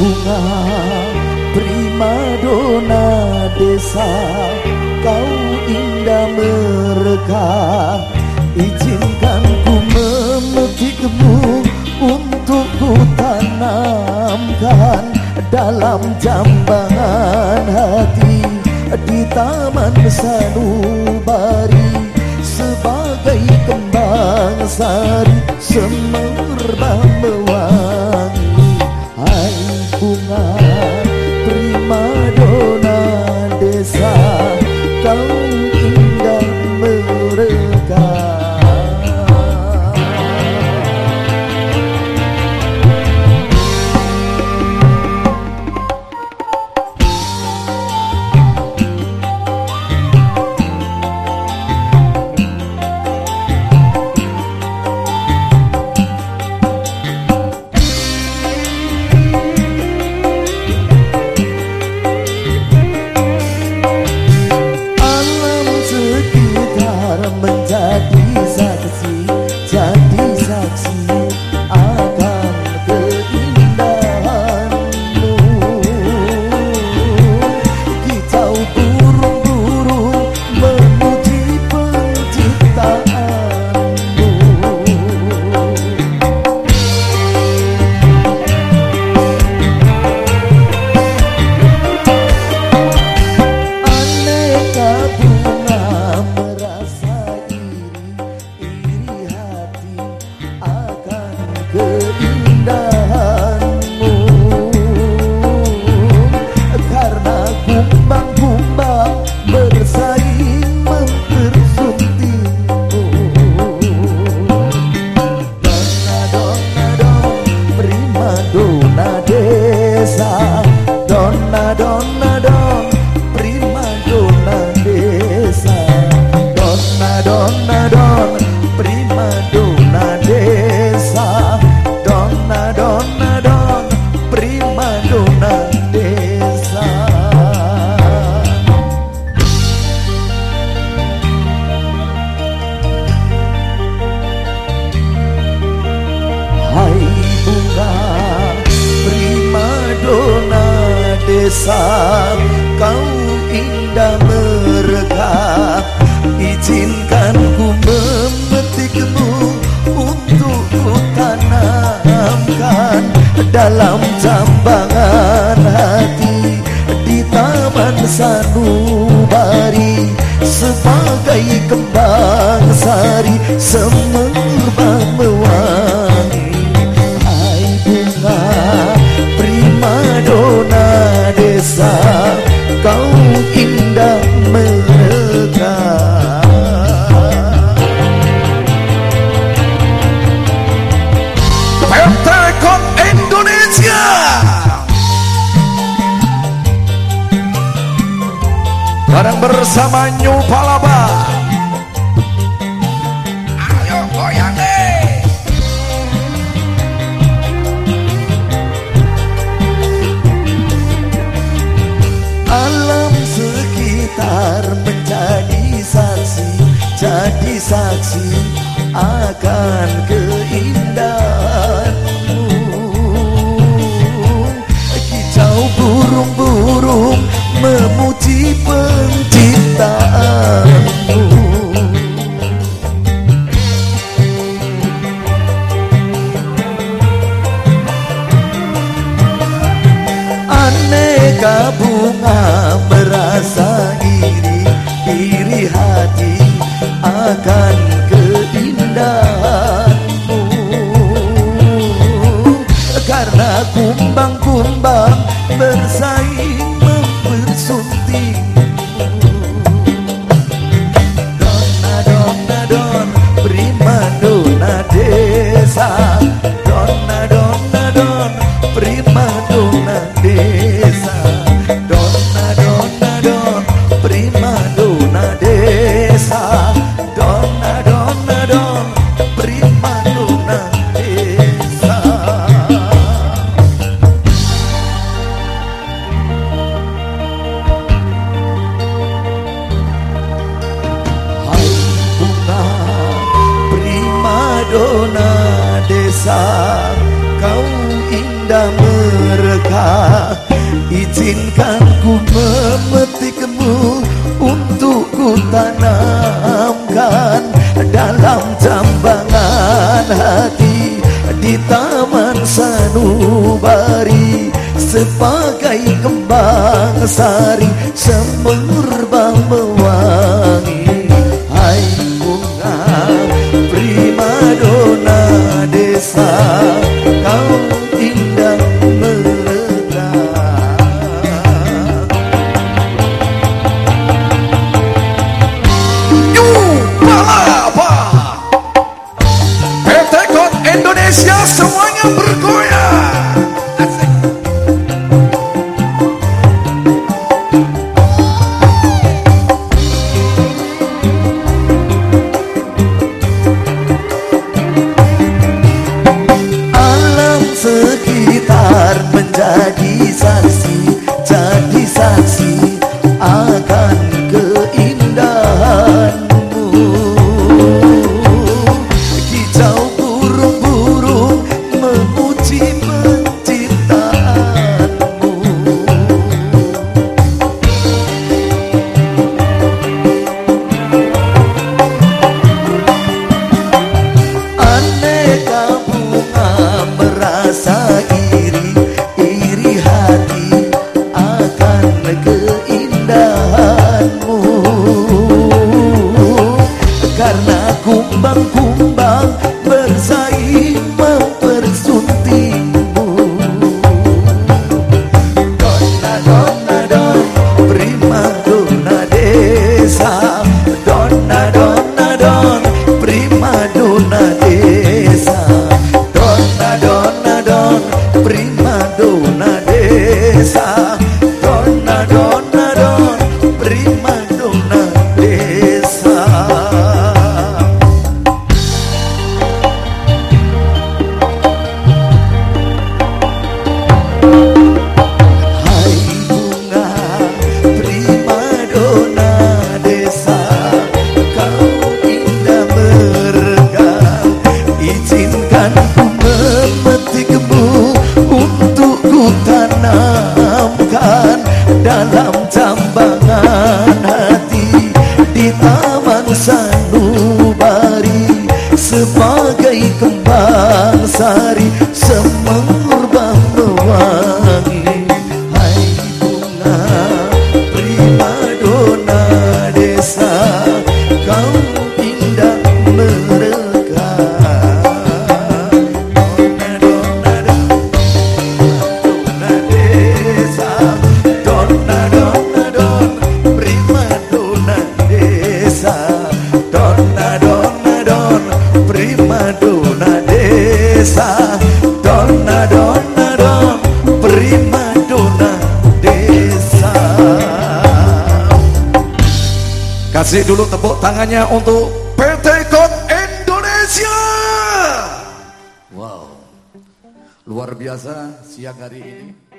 bunga prima dona desa Kau indah mereka. Izinkan ku memetikmu Untuk ku tanamkan Dalam jambangan hati Di taman sanubari Sebagai kembang sari Semerbak mewangi on the door. Mereka Izinkan ku memetikmu Untuk ku tanamkan Dalam jambangan hati Di taman sanubari Sebagai kembang sari bersama New Palaba. Ayo goyang deh Alam sekitar menjadi saksi Jadi saksi akan keindahanmu Karena kumbang-kumbang bersaing mempersuntingmu Dona dona don prima dona desa Dona dona Izinkan ku memetikmu Untuk ku tanamkan Dalam jambangan hati Di taman sanubari Sebagai kembang sari Semerbang mewangi. Hai bunga primadona desa karena kumbang-kumbang 什么 Kasih dulu tepuk tangannya untuk PT Kon Indonesia. Wow, luar biasa siang hari ini.